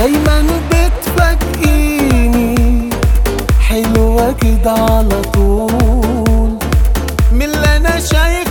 دايما بتفاجئيني. حلوة كده على طول. من اللي أنا شايف